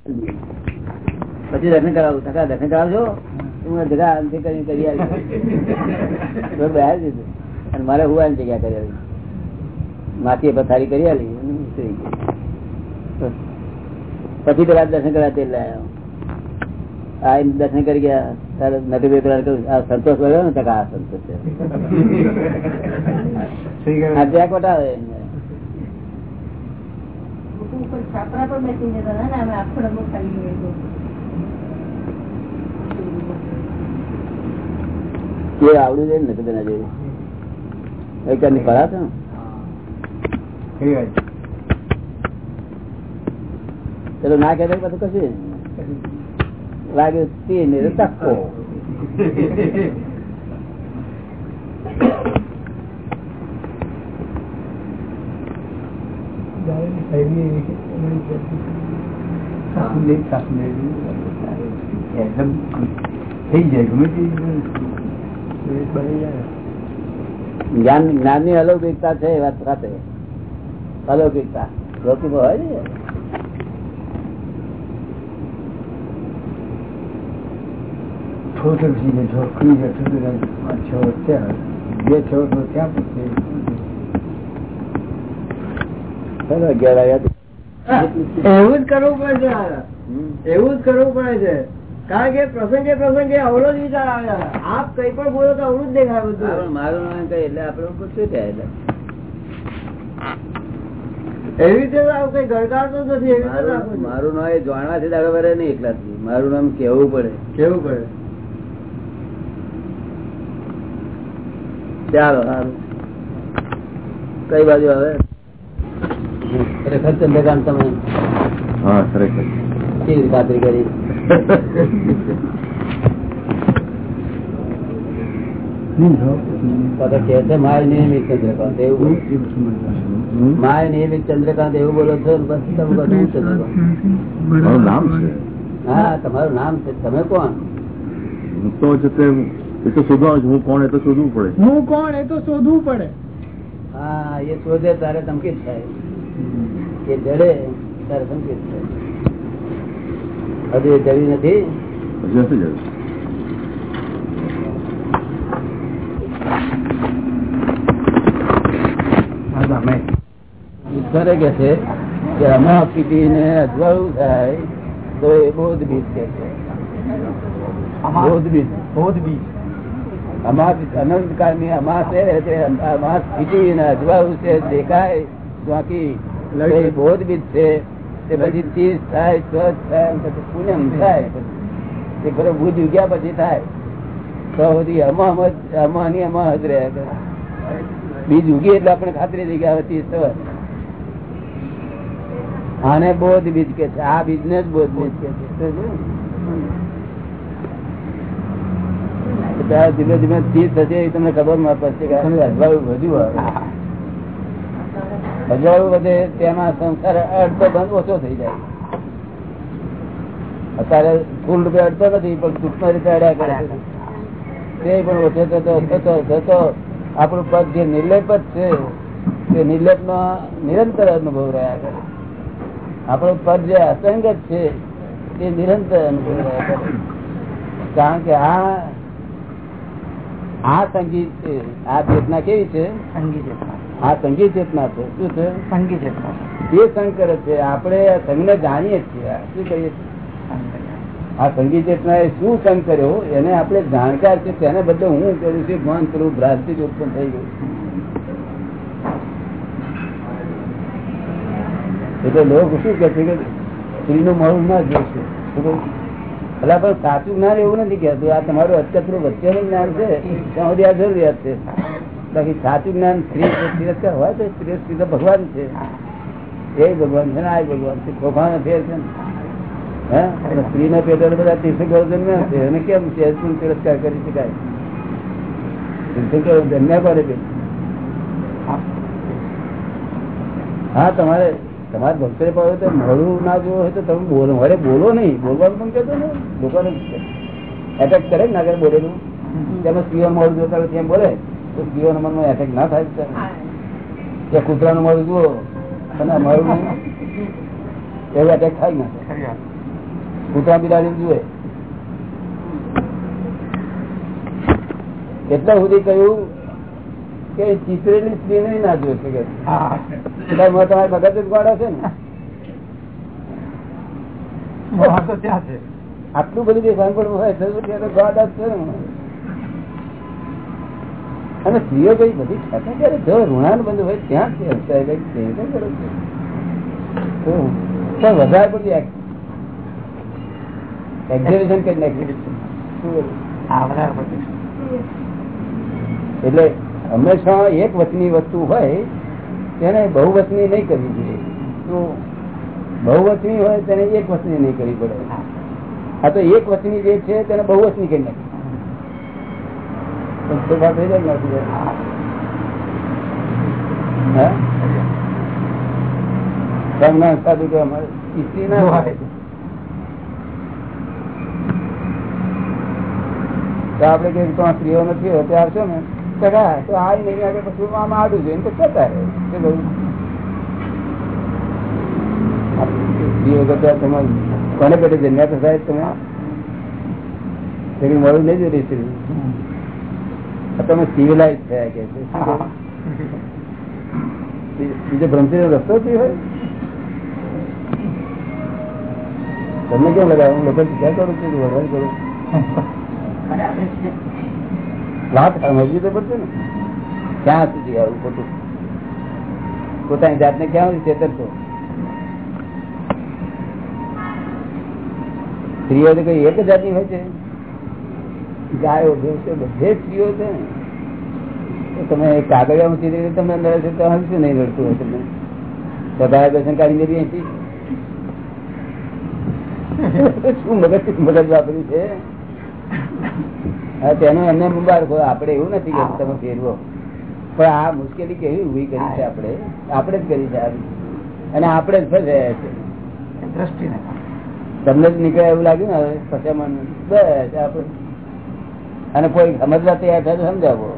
પછી દર્શન કરાવું. ટકા દર્શન કરાવજો. હું જગા અંતે કરી કરી આવી બહાર દીધું અને મારે હું આની જગ્યા કરી આવી માથીએ પથારી કરી ગઈ. પછી પેલા દર્શન કરવા તે લાયા આ એમ દર્શન કરી ગયા. તારે નથી બે પેલા આ સંતોષ કર્યો ને આ સંતોષ છે આ જ્યાં વટાવે ઉપર છાપરા પર બેસી જતા હતા ને અમે આખો ડબ્બો ખાલી ગયો હતો આવડું છે ને કદાચ જેવું. એક ની ફરા ચલો ના કહેતા પછી કશું? લાગે તે ને તક્કો જ્ઞાન જ્ઞાનની અલૌકિકતા છે એ વાત સાથે. અલૌકિકતા. લૌકિક હોય ને? ચાલો અગિયાર વાગ્યા એવું જ કરવું પડે છે. એવું જ કરવું પડે છે. કારણ કે પ્રસંગે પ્રસંગે અવળો જ વિચાર આવે. આપ કઈ પણ બોલો તો અવળું જ દેખાય મારું બધું મારું નામ કઈ એટલે આપડે શું એટલે? એવી રીતે તો આવું કઈ ગણકારતો જ નથી મારું નામ એ જાણવાથી દાડો વરે નહીં એકલા મારું નામ કેવું પડે. કેવું પડે. ચાલો સારું. કઈ બાજુ હવે ખરેખર ચંદ્રકાંત તમે હા ખરેખર. કેવી ખાતરી કરી? પાછા કહે છે માય નિયમિત ચંદ્રકાંત એવું માય નિયમિત ચંદ્રકાંત એવું બોલો છો ને બસ તમે બધું ચંદ્રકાંત નામ છે? હા તમારું નામ છે. તમે કોણ? હું તો છે તે એ તો શોધવાનું હું કોણ એ તો શોધવું પડે. હું કોણ એ તો શોધવું પડે. હા એ શોધે તારે સંકેત થાય. એ જડે તારે સંકેત થાય હજુ એ જડી નથી. ઈશ્વરે કે છે કે અમા અજવાળું થાય તો એ બોધ બીજ કે છે. બોધ બીજ બોધ બીજ અમાસ અનંતની અમાસ છે તે અમાસ પીટી ને અજવાળું છે દેખાય બાકી એ બીજ છે તે પછી ચીજ થાય સ્વચ્છ થાય પૂનમ થાય. એ ખરો ભૂજ ઉગ્યા પછી થાય. તો બધી અમા અમાની અમા જ રહ્યા કરે બીજ ઉગી એટલે આપણે ખાતરી થઈ ગયા હતી સવાર આને બોધ બીજ કે છે. આ બિઝનેસ બોધ બીજ કે છે. ધીમે ધીમે ચીજ થશે એ તમને ખબરમાં પડશે કે વધ્યું આવે. અજવાળું વધે તેમાં સંસાર અડધો બંધ ઓછો થઈ જાય. અત્યારે ફૂલ રૂપે અડતો નથી, પણ સૂક્ષ્મ રીતે અડ્યા કરે તે પણ ઓછો થતો થતો થતો, આપણું પદ જે નિર્લેપ છે, તે નિર્લેપ નો નિરંતર અનુભવ રહ્યા કરે. આપણું પદ જે અસંગત છે, તે નિરંતર અનુભવ રહ્યા કરે. કારણ કે આ આ સંગીત છે, આ ચેતના કેવી છે. આ સંગીત ચેતના છે. શું છે? એ શંકર છે. આપણે સંઘને જાણીએ છીએ. શું કહીએ આ સંગીત ચેતના એ શું સંગ કર્યો એને આપણે જાણકાર છે. તેને બદલે હું કરું છું. ભાન કરું ભ્રાંતિ જ ઉત્પન્ન થઈ ગયું એટલે લોકો શું કે છે કે સ્ત્રીનું મળું ના જોશે? એટલે પણ સાચું જ્ઞાન એવું નથી કહેતું. આ તમારું વચ્ચેનું જ્ઞાન છે. ત્યાં સુધી આ જરૂરિયાત છે. બાકી સાચું જ્ઞાન સ્ત્રી તિરસ્કાર હોય તો સ્ત્રી સ્ત્રી ભગવાન છે. એ ભગવાન છે ને આ ભગવાન છે. ખોખાનો ફેર છે ને. હે? ના સ્ત્રીના પેટે બધા તીર્થંકરો જન્મ્યા છે. એને કેમ છે? તિરસ્કાર કરી શકાય? તીર્થંકરો જન્મ્યા પડે હા, તમારે તમારે ભક્તોએ પડે તો મળવું ના જોવું હોય તો તમે બોલો. અરે બોલો નહીં. બોલવાનું પણ કહેતો ને. લોકોને એટેક કરે ને આગળ બોલેલું. તેમાં સ્ત્રીઓ મોડું જોતા તેમ બોલે. તો મન મનમાં એટેક ના થાય તો કે કૂતરાનું મળું જુઓ અને મળું નહીં. એવું એટેક થાય ને. કૂતરા બિલાડી જુએ. એટલા સુધી કહ્યું કે ચિતરેલી સ્ત્રી નહીં ના જોઈ શકે મેં તમારે મગજ જ ગોળો છે ને. આટલું બધું જે સાંભળવું હોય તો જ છે ને. અને સ્ત્રીઓ કઈ બધી થતા ત્યારે જો ઋણાન બંધ હોય ત્યાં જ હસાય કઈ પણ વધારે બધી એક્ઝિબિશન કરી નાખ્યું એટલે હંમેશા એક વચની વસ્તુ હોય તેને બહુવચની નહીં કરવી જોઈએ. તો બહુવચની હોય તેને એક વચની નહીં કરવી પડે. આ તો એક વચની જે છે તેને બહુવચની કરી નાખી તો તો થઈ જાય નથી તમને સાદું કે અમારે સ્ત્રી ના હોય. તો આપડે કઈ તો સ્ત્રીઓ નથી હોય તે આવશો ને. તો હા, તો આ નહીં આગળ પછી આમાં આડું જોઈએ તો જતા રહે. કે ભાઈ સ્ત્રી વગર તો તમે કોને પેટે જન્મ્યા તો સાહેબ તમે? લેકિન મળું નહીં જોઈએ સ્ત્રી. તમે સિવિલાઇઝ થયા કે છે? બીજો ભ્રમથી રસ્તો થી હોય તમને કેમ લગાવે? હું લોકો ક્યાં કરું છું વરવાદ કરું વાત સમજવી તો પડશે ને. ક્યાં સુધી આવું ખોટું? પોતાની જાતને ક્યાં સુધી ચેતરશો સ્ત્રીઓ તો કઈ એક જાતની હોય છે. ગાયો ભેંસો બધે સ્ત્રીઓ છે ને. તમે કાગળિયા ઊંચી રીતે તમે અંદર છે તો હમ શું નહીં રડતું હોય તમને? તો દર્શન કાઢી બી અહીંથી? શું મગજ મગજ વાપર્યું છે? હા તેનો એમને મુબારક હોય. આપણે એવું નથી કે તમે ફેરવો. પણ આ મુશ્કેલી કેવી ઊભી કરી છે આપણે? આપણે જ કરી છે આવી અને આપણે જ ફસાયા છે. તમને જ નીકળે એવું લાગ્યું ને હવે ફસામણ? બસ આપણે અને કોઈ સમજવા તૈયાર થાય સમજાવો.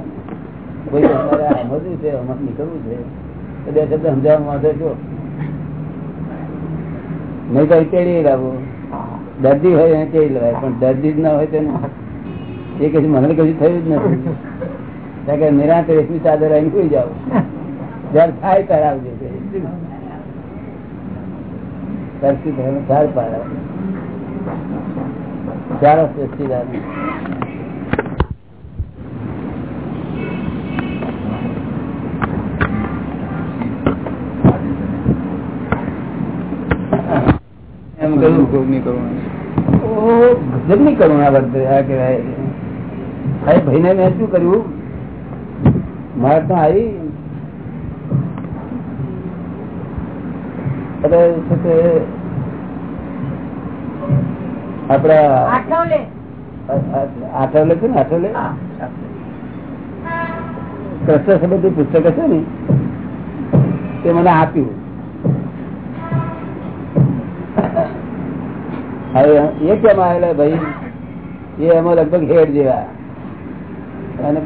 કોઈ સમજવું છે નીકળવું છે. તો બે શબ્દ સમજાવવા માટે જો નહીં તો તેડી લાવો. દર્દી હોય એને તેડી લેવાય, પણ દર્દી જ ના હોય તેને એ કશું મને કશું થયું જ નથી. કારણ કે નિરાંત રેશમી ચાદર અહીં સુઈ જાવ જયારે થાય ત્યારે આવજો તરસી થઈને સાર પાડે. ચાલો સચિદાન એમ કહ્યું ઓહો, ગજબની કરુણા વર્તે આ કહેવાય. આ ભાઈને મેં શું કર્યું? મારે તો આવી આપડા આઠવલે. આઠવલે છે ને આઠવલે? કૃષ્ણ સંબંધી પુસ્તક છે ને તે મને આપ્યું. હવે એ કેમ આવેલા ભાઈ? એ એમાં લગભગ હેડ જેવા. અને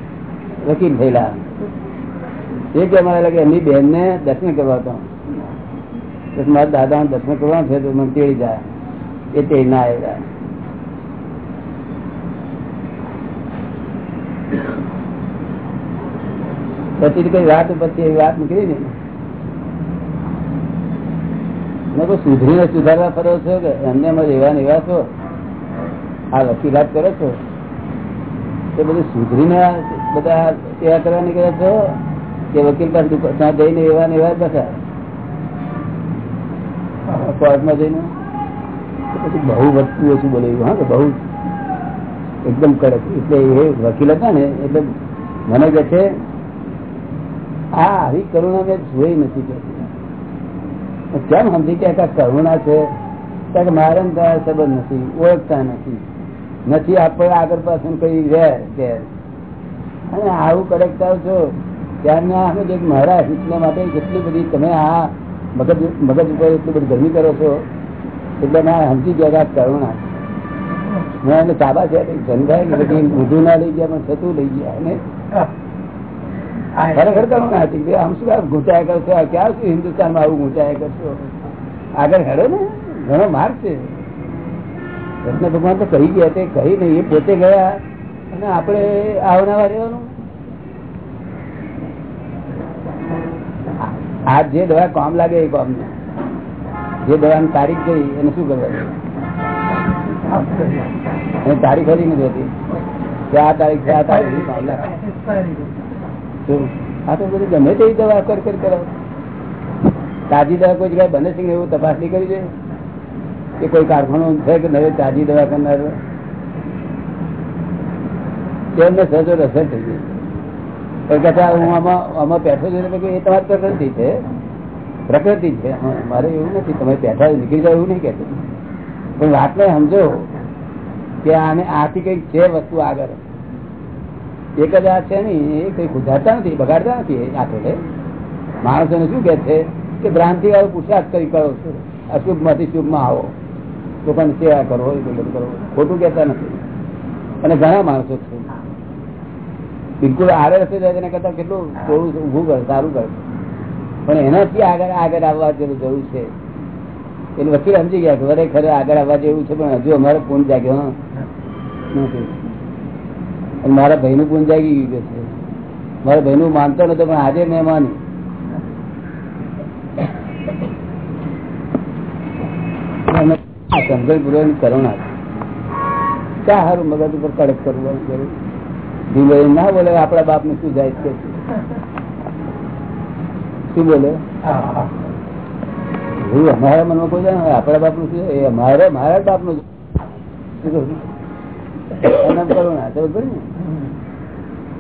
વકીલ થયેલા. એ કેમ આવેલા કે એમની બેન ને દર્શન કરવા તો. મારા દાદા ને દર્શન કરવાનું છે તો મને તેડી જાય. એ તે ના આવેલા. પછી કઈ વાત પછી એવી વાત નીકળી ને? સુધરીને સુધારવા ફરો છો કે એમને એમાં એવા ને છો. આ વકીલાત કરો છો? એ બધું સુધરીને ને બધા સેવા કરવા નીકળ્યા છો? કે વકીલ પાસે ત્યાં જઈને એવા ને બધા કોર્ટમાં જઈને? પછી બહુ વધતું ઓછું બોલે હા, કે બહુ એકદમ કડક. એટલે એ વકીલ હતા ને, એટલે મને કહે છે, આ આવી કરુણા મેં જોઈ નથી કે કેમ સમજી કે કરુણા છે? મારે સંબંધ નથી, ઓળખતા નથી. નથી આપણે આગળ પાછું કઈ વેર કે અને આવું કડકતા છો ત્યારના જે મારા હિતને માટે કેટલી બધી તમે આ મગજ મગજ ઉપર એટલી બધી ગરમી કરો છો, એટલે મેં સમજી ગયા કરુણા મેં એને ચાબા છે, જનભાઈ, બધી ઊંધું ના લઈ ગયા, પણ છતું લઈ ગયા, અને ખરેખર કરુણા હતી આમ શું આમ ઘૂંચાયા કરશો આ ક્યાં શું હિન્દુસ્તાનમાં આવું ઘૂંચાયા કરશો આગળ હેડો ને. ઘણો માર્ગ છે. કૃષ્ણ ભગવાન તો કહી ગયા તે કહી નહીં એ પોતે ગયા. અને આપણે આવનાવા રહેવાનું. આ જે દવા કામ લાગે એ કામ જે દવાની તારીખ ગઈ એને શું કરવાનું તારીખ હજી નથી હતી. કે આ તારીખ છે આ તારીખ કામ લાગે. શું? આ તો બધું ગમે તેવી દવા કર કર તાજી દવા કોઈ જગ્યાએ બને છે કે એવું નહીં કરી છે? કે કોઈ કારખાનું છે કે નવે તાજી દવા કરનાર? તેમને સજો રસર થઈ ગઈ. પણ કહેતા હું આમાં આમાં બેઠો છું એ તમારી પ્રકૃતિ છે. પ્રકૃતિ છે. મારે એવું નથી. તમે બેઠા નીકળી જાવ એવું નહીં કેતું પણ વાતને સમજો કે આને આથી કંઈક છે વસ્તુ આગળ. એક જ આ છે નહીં, એ કઈ ગુજરાતા નથી, બગાડતા નથી એ આઠોલે માણસોને શું કે છે કે ભ્રાંતિ વાળો પુરુષાર્થ કરી કરો અશુભમાંથી શુભમાં આવો. લોકોને સેવા કરો, એ બધું કરો. ખોટું કહેતા નથી. અને ઘણા માણસો છે. બિલકુલ આડે રસ્તે જાય કરતા કેટલું થોડું ઊભું કરે, સારું કરે પણ એનાથી આગળ આગળ આવવા જેવું જરૂર છે. એટલે વકીલ સમજી ગયા કે ખરે આગળ આવવા જેવું છે, પણ હજુ અમારે પૂન જાગ્યો નથી મારા ભાઈ નું જાગી ગયું છે. મારા ભાઈ નું માનતો નતો, પણ આજે મેં માની સમજણ પૂર્વક કરુણા. ક્યાં સારું મગજ ઉપર કડક કરવાનું ના બોલે, આપણા બાપ ને શું જાય છે? શું બોલે? અમારા મનમાં કોઈ જાય આપણા બાપનું શું અમારા, મારા બાપનું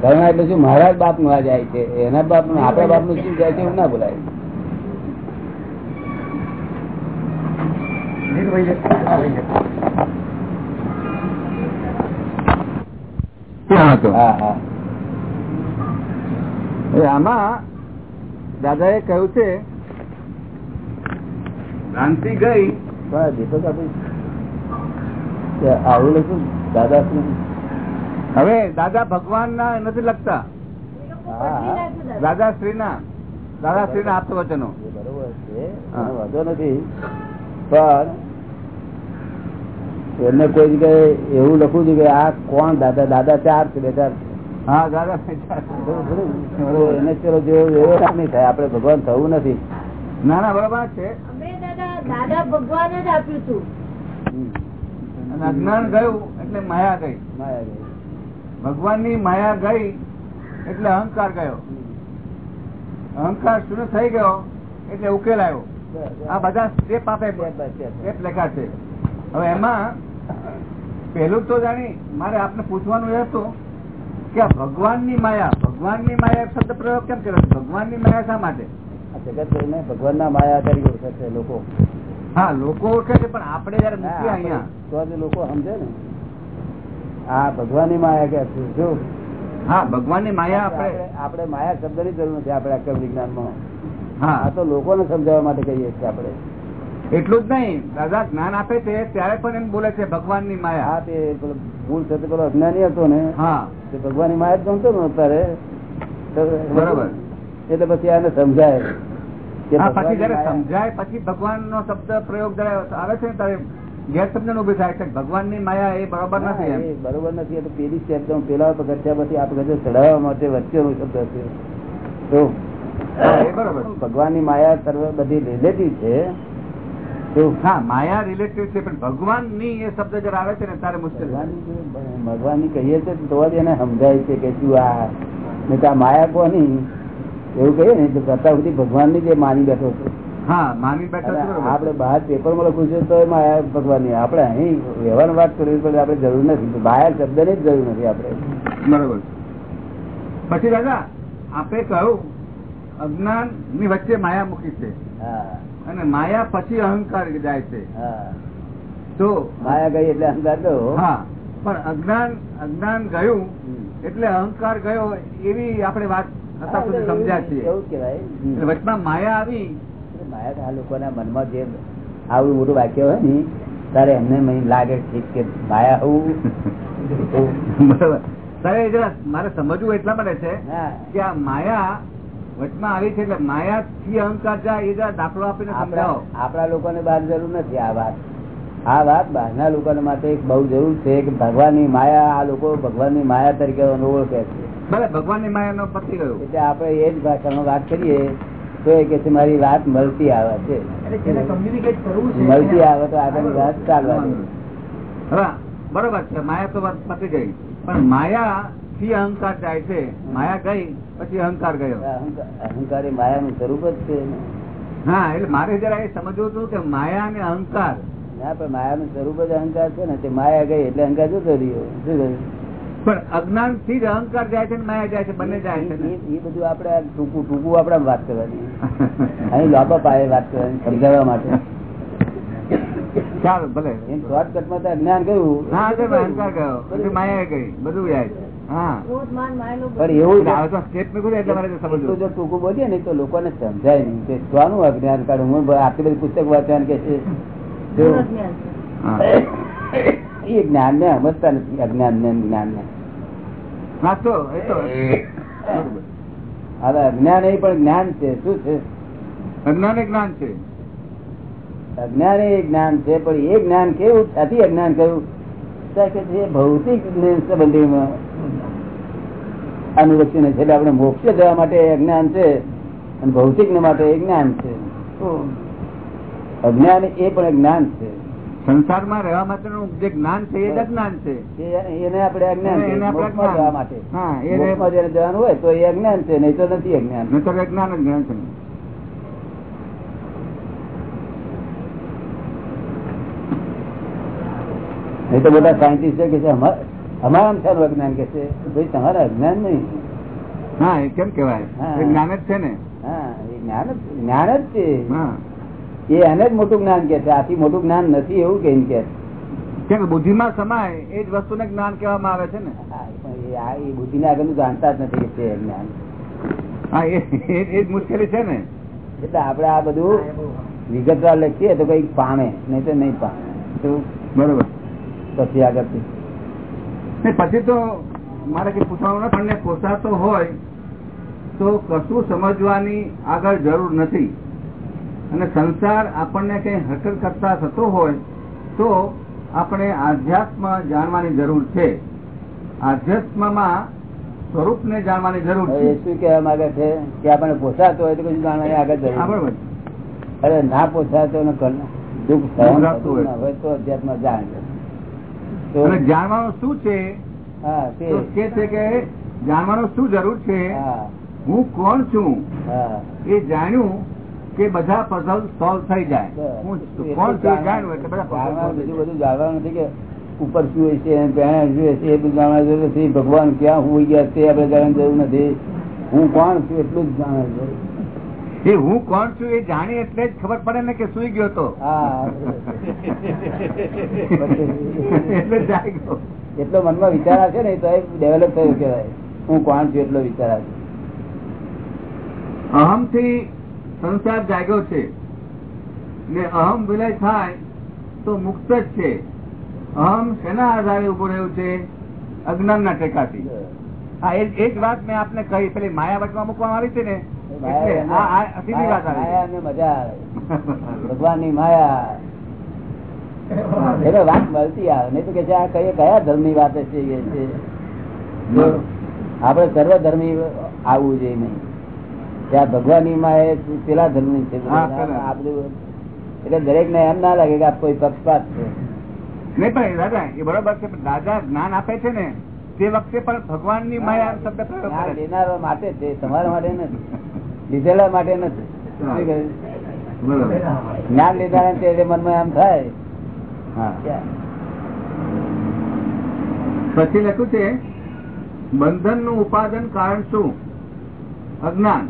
કરુણા એટલે શું મારા જ બાપનું આ જાય છે એના બાપનું આપણા બાપનું શું જાય છે એવું ના બોલાય. આમાં દાદા એ કહ્યું છે ભ્રાંતિ ગઈ. દીપક આવું લખું દાદા શું હવે દાદા ભગવાન ના નથી લખતા. દાદા શ્રી ના દાદા શ્રી ના આપતો વચનો બરોબર છે. વાંધો નથી. પણ એમને કોઈ જગ્યાએ એવું લખવું છે કે આ કોણ દાદા? દાદા ચાર છે બે ચાર હા દાદા એને ચલો જેવો એવો નહીં થાય. આપણે ભગવાન થવું નથી. ના ના બરોબર છે. દાદા દાદા ભગવાન જ આપ્યું હતું. હમ. અને અજ્ઞાન ગયું એટલે માયા ગઈ. માયા ગઈ. ભગવાનની માયા ગઈ એટલે અહંકાર ગયો. અહંકાર શૂન્ય થઈ ગયો એટલે ઉકેલ આવ્યો. આ બધા સ્ટેપ આપે. સ્ટેપ લખ્યા છે. હવે એમાં પેલું તો જાણી મારે આપને પૂછવાનું એ હતું કે આ ભગવાનની માયા ભગવાનની માયા શબ્દ પ્રયોગ કેમ કર્યો? ભગવાન ભગવાનની માયા શા માટે? આ જગત ભગવાન ના માયા તરીકે ઓળખે છે લોકો. હા લોકો ઓળખે છે પણ આપણે જયારે મૂકીએ અહીંયા. તો જ લોકો સમજે ને. આ ભગવાનની માયા કે છે? જો હા ભગવાનની માયા આપણે આપણે માયા શબ્દની જરૂર નથી આપણે વિજ્ઞાનમાં હા. આ તો લોકોને સમજાવવા માટે કહીએ છીએ આપણે. એટલું જ નહીં દાદા જ્ઞાન આપે છે ત્યારે પણ એમ બોલે છે ભગવાનની માયા. હા તે ભૂલ છે પેલો અજ્ઞાની હતો ને હા. તે ભગવાનની માયા જ ગમતો ને અત્યારે. બરોબર. એટલે પછી આને સમજાય. પછી જયારે સમજાય પછી ભગવાન નો શબ્દ પ્રયોગ આવે છે ત્યારે ગેરસમજણ ઊભી થાય છે ભગવાનની માયા એ બરોબર નથી બરોબર નથી પેલી સ્ટેપ પેલા પગથિયા પછી આ પગથિયા ચડાવવા માટે વચ્ચેનો શબ્દ છે. તો ભગવાનની માયા સર્વ બધી રિલેટિવ છે. તો હા માયા રિલેટિવ છે પણ ભગવાનની એ શબ્દ જયારે આવે છે ને ત્યારે મુશ્કેલ ભગવાનની કહીએ છીએ તો જ એને સમજાય છે કે શું આ માયા કોની? એવું કહીએ ને કરતા સુધી ભગવાનની જે માની બેઠો છે. આપડે બહાર પેપરમાં બહાર લખવું છે તો એમાં માયા ભગવાનની આપણે અહીં વ્યવહાર વાત કરવી પડે આપડે જરૂર નથી. માયા શબ્દની જ જરૂર નથી આપડે બરોબર. પછી દાદા આપે કહ્યું અજ્ઞાનની વચ્ચે માયા મૂકી છે. હા. અને માયા પછી અહંકાર જાય છે. હા. તો માયા ગઈ એટલે અહંકાર ગયો? હા. પણ અજ્ઞાન અજ્ઞાન ગયું એટલે અહંકાર ગયો એવી આપણે વાત સુધી સમજ્યા છીએ. વચમાં માયા આવી. માયા આ લોકોના મનમાં જે આવું મોટું વાક્ય હોય ને ત્યારે એમને લાગે છે કે માયા આવું બરોબર. તારે એ જરા મારે સમજવું એટલા માટે છે કે આ માયા વચમાં આવી છે એટલે માયા થી અહંકાર જાય એ દાખલો આપીને આપણા સમજાવો. આપણા લોકોને બહાર જરૂર નથી આ વાત. આ વાત બહારના લોકો માટે એક બહુ જરૂર છે કે ભગવાનની માયા આ લોકો ભગવાનની માયા તરીકે ઓળખે છે. ભલે ભગવાનની માયા નો પતી ગયો એટલે આપડે એ જ ભાષામાં વાત કરીએ તો એ કે મારી વાત મળતી આવે છે. મળતી આવે તો આગળની વાત ચાલવાની. બરોબર છે. માયા તો વાત પતી ગઈ. પણ માયા થી અહંકાર જાય છે. માયા ગઈ પછી અહંકાર ગયો. અહંકાર એ માયા નું સ્વરૂપ જ છે હા એટલે મારે જરા એ સમજવું હતું કે માયા અને અહંકાર. ના પણ માયાનું સ્વરૂપ જ અહંકાર છે ને. તે માયા ગઈ એટલે અહંકાર જતો રહ્યો. શું? પણ અજ્ઞાનથી જ અહંકાર જાય છે માયા જાય છે બંને જાય છે એ બધું આપડે ટૂંકું ટૂંકું આપડે વાત કરવાની. અહીં લાભા પાયે વાત કરવાની સમજાવવા માટે. ચાલો ભલે. તો અજ્ઞાન ગયું. હા અહંકાર ગયો. પછી માયા ગઈ બધું જાય છે. ટૂંકું બોલીએ ને તો લોકોને સમજાય નહીં કે શાનું અજ્ઞાન કાઢું હું આટલી બધી પુસ્તક વાંચવાનું કે છે. એ જ્ઞાન ને સમજતા નથી અજ્ઞાન ને જ્ઞાન ને. હવે અજ્ઞાન એ પણ જ્ઞાન છે શું છે? અજ્ઞાન એ જ્ઞાન છે. અજ્ઞાન એ જ્ઞાન છે પણ એ જ્ઞાન કેવું? છાતી અજ્ઞાન કયું ભૌતિક સંબંધીમાં. એટલે આપણે મોક્ષે જવા માટે અજ્ઞાન છે અને ભૌતિક ને માટે એ જ્ઞાન છે. અજ્ઞાન એ પણ જ્ઞાન છે. સંસારમાં રહેવા માટેનું જે જ્ઞાન છે એ અજ્ઞાન છે. એને આપણે અજ્ઞાન માટે. હા, એને- જવાનું હોય તો એ અજ્ઞાન છે નહીં તો નથી અજ્ઞાન. નહીતર તો અજ્ઞાન જ જ્ઞાન છે. નહીં તો બધા સાયન્ટિસ્ટ કે છે અમારા અનુસાર અજ્ઞાન કે છે? ભાઈ તમારે અજ્ઞાન નહીં. હા એ કેમ કેવાય. જ્ઞાન જ છે ને. હા એ જ્ઞાન જ જ્ઞાન જ છે. હા. એ એને જ મોટું જ્ઞાન કે છે. આથી મોટું જ્ઞાન નથી એવું કે કે કેમ બુદ્ધિમાં સમાય એ જ વસ્તુને જ્ઞાન કહેવામાં આવે છે ને? એ આ એ બુદ્ધિને જાણતા જ નથી કે જ્ઞાન. એ એ- એ જ મુશ્કેલી છે ને? એટલે આપણે આ બધું વિગતવાર લખીએ તો કઈ પામે નહીં તો નહીં પામે. તો બરોબર. પછી આગળથી. ને પછી તો મારે કઈ પૂછવાનું નથી આપણને પોસાતો હોય તો કશું સમજવાની આગળ જરૂર નથી. અને સંસાર આપણને કઈ હકર કરતા થતો હોય તો આપણે આધ્યાત્મ જાણવાની જરૂર છે. આધ્યાત્મમાં સ્વરૂપને જાણવાની જરૂર છે. શું કહેવા માંગે છે? કે આપણે પોસાતો હોય તો કશું જાણવાની આગળ જરૂર અરે ના પોસાતો દુઃખ સહન હોય. તો અધ્યાત્મ જાણ જાણવાનું શું છે? કે છે કે જાણવાનું શું જરૂર છે? હું. કોણ છું? એ જાણ્યું કે બધા પઝલ સોલ્વ થઈ જાય. કોણ છું એટલે બધા બીજું બધું જાણવાનું નથી કે ઉપર શું હોય છે અને શું હોય છે એ બધું જાણવા જરૂર નથી. ભગવાન ક્યાં હોઈ ગયા તે આપણે જાણવાની જરૂર નથી. હું કોણ છું એટલું જ જાણવા જરૂર એ હું કોણ છું એ જાણી એટલે જ ખબર પડે ને કે સુઈ ગયો તો. એટલે મનમાં વિચાર આવશે છે ને તો ડેવલપ થયો કેવાય હું કોણ છું એટલો વિચાર આવશે અહમથી સંસાર જાગ્યો છે. ને અહમ વિલય થાય તો મુક્ત જ છે. અહમ શેના આધારે ઊભો રહ્યો છે? અજ્ઞાન ના ટેકાથી. હા એ જ વાત મેં આપને કહી. પેલી માયા વચમાં મૂકવામાં આવી છે. ને ભગવાનની માયા. વાત મળતી આવે. નહીં તો કે આ કઈ કયા ધર્મની વાત છે આપણે સર્વ ધર્મી આવવું જોઈએ નહીં. ત્યાં ભગવાનની માયા પેલા ધર્મની છે એટલે દરેક ને એમ ના લાગે કે આ કોઈ પક્ષપાત છે. નહીં પણ દાદા એ બરોબર છે પણ દાદા જ્ઞાન આપે છે ને તે વખતે પણ ભગવાનની માયા શબ્દ. લેનારા માટે છે તમારા માટે નથી. લીધેલા માટે નથી. જ્ઞાન લીધા તે મનમાં એમ થાય? પછી લખ્યું છે બંધનનું ઉપાદન કારણ શું? અજ્ઞાન.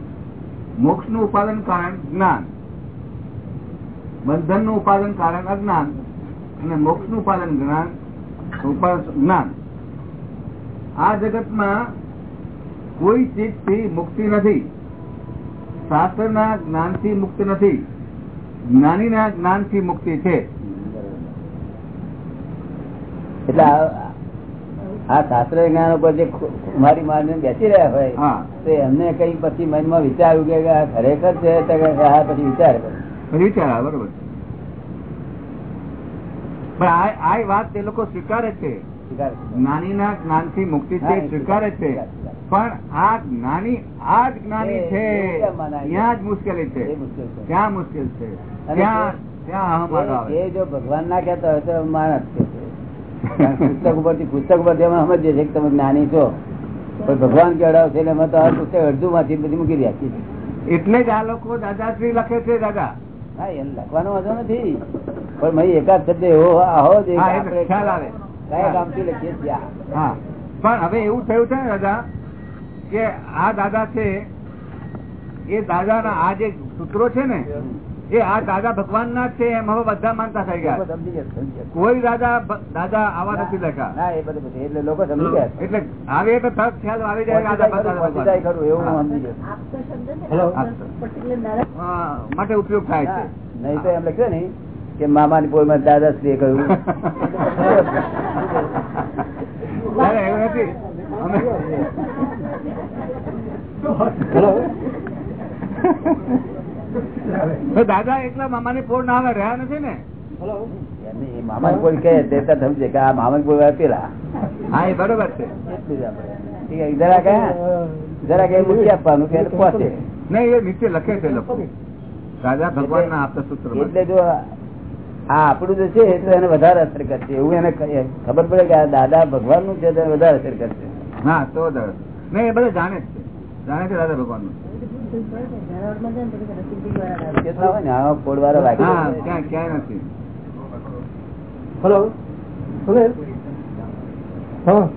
મોક્ષનું ઉપાદન કારણ જ્ઞાન. બંધનનું ઉપાદન કારણ અજ્ઞાન. અને મોક્ષનું ઉપાદન જ્ઞાન જ્ઞાન. આ જગતમાં કોઈ ચીજથી મુક્તિ નથી. શાસ્ત્ર ના જ્ઞાનથી મુક્તિ નથી. જ્ઞાની ના જ્ઞાનથી મુક્તિ છે. એટલે આ- શાસ્ત્ર જ્ઞાન ઉપર જે મારી માને બેસી રહ્યા હોય હા. તો એમને કઈ પછી મનમાં વિચાર્યું કે આ ખરેખર છે પછી વિચાર વિચાર બરોબર. પણ આ વાત તે લોકો સ્વીકારે છે. જ્ઞાનીના જ્ઞાનથી મુક્તિ છે સ્વીકારે છે. પણ આ જ્ઞાની આ જ જ્ઞાની છે. ત્યાં જ મુશ્કેલી છે. એ મુશ્કેલ છે. ત્યાં મુશ્કેલ છે. ત્યાં એ- જો ભગવાન ના કહેતા હોય તો માણસ કે છે. પુસ્તક ઉપરથી પુસ્તક ઉપર સમજીએ છીએ કે તમે જ્ઞાની છો. પણ ભગવાન કેવડાવ એટલે અમે તો અડધું માંથી બધી મૂકી રહ્યા એટલે જ આ લોકો દાદાશ્રી લખે છે દાદા. હા એમ લખવાનો વાંધો નથી. પણ મેં એકાદ શબ્દ એવો આવો જ ખ્યાલ આવે. કયા કામથી લખીએ છીએ હા. પણ હવે એવું થયું છે ને દાદા કે આ દાદા છે એ દાદાના આ જે સૂત્રો છે ને એ આ દાદા ભગવાન ના છે એમ હવે બધા માનતા થઈ ગયા. કોઈ દાદા દાદા આવા નથી લખ્યા. ના એ બધું બધું. એટલે લોકો સમજી ગયા. એટલે આવે એટલે તક ખ્યાલ આવી જાય દાદા તો. ને, દાદા માટે ઉપયોગ થાય છે. નહીં તો એમ લખ્યું ને કે મામાની પોળમાં દાદાશ્રીએ કહ્યું. ના, એવું નથી. અમે તો દાદા એકલા મામાની પોળ ના આવે રહ્યા નથી ને? મામા એ મામાની પોળ કહે તે સમજે કે આ મામાની પોળ વાળા પેલા હા એ બરોબર છે. એટલું જ આપણે. ઠીક છે, જરા કે જરા કે મૂકી આપવાનું કે પહોંચે. નહીં એ નીચે લખે છે લોકો. દાદા ભગવાન ના આપતા સૂત્ર એટલે જો આ આપણું જે છે તો એને વધારે અસર કરશે. એવું એને ખબર પડે કે આ દાદા ભગવાનનું છે વધારે અસર કરશે. હા તો નહીં એ બધા જાણે જ છે. જાણે છે દાદા ભગવાનનું હેલો?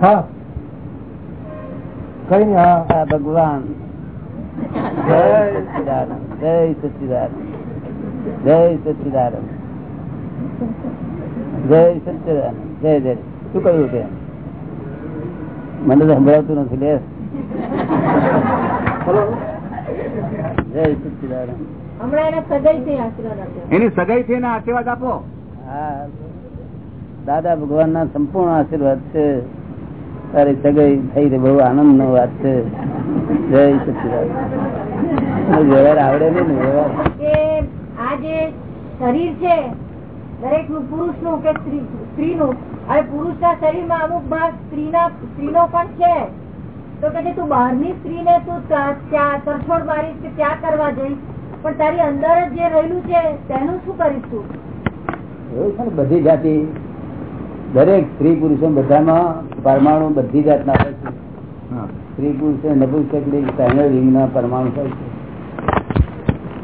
હા. કઈ ભગવાન. જય સચિદાનંદ જય સચિદાનંદ જય સચિદાનંદ. જય સચિદાનંદ જય જય. શું કહ્યું તે મને તો સંભળાવતું નથી લે. એને સગાઈ થી આશીર્વાદ આપો. દાદા ભગવાન ના સંપૂર્ણ આશીર્વાદ છે. તારી સગાઈ થઈ બહુ આનંદ નો વાત છે. જય સચિદાનંદ. વ્યવહાર આવડે નઈ ને વ્યવહાર. આ જે શરીર છે દરેકનું પુરુષનું કે સ્ત્રી નું હવે પુરુષ ના શરીરમાં અમુક ભાગ સ્ત્રી ના સ્ત્રી નો પણ છે. તો કે તું બહારની સ્ત્રી ને તું તરછોડ મારીશ કે ત્યાં કરવા જઈશ? પણ તારી અંદર જ જે રહેલું છે તેનું શું કરીશ તું? બધી જાતિ દરેક સ્ત્રી પુરુષો બધામાં પરમાણુ બધી જાતના હોય છે. સ્ત્રી પુરુષ નપુંસકલી પરમાણુ હોય છે.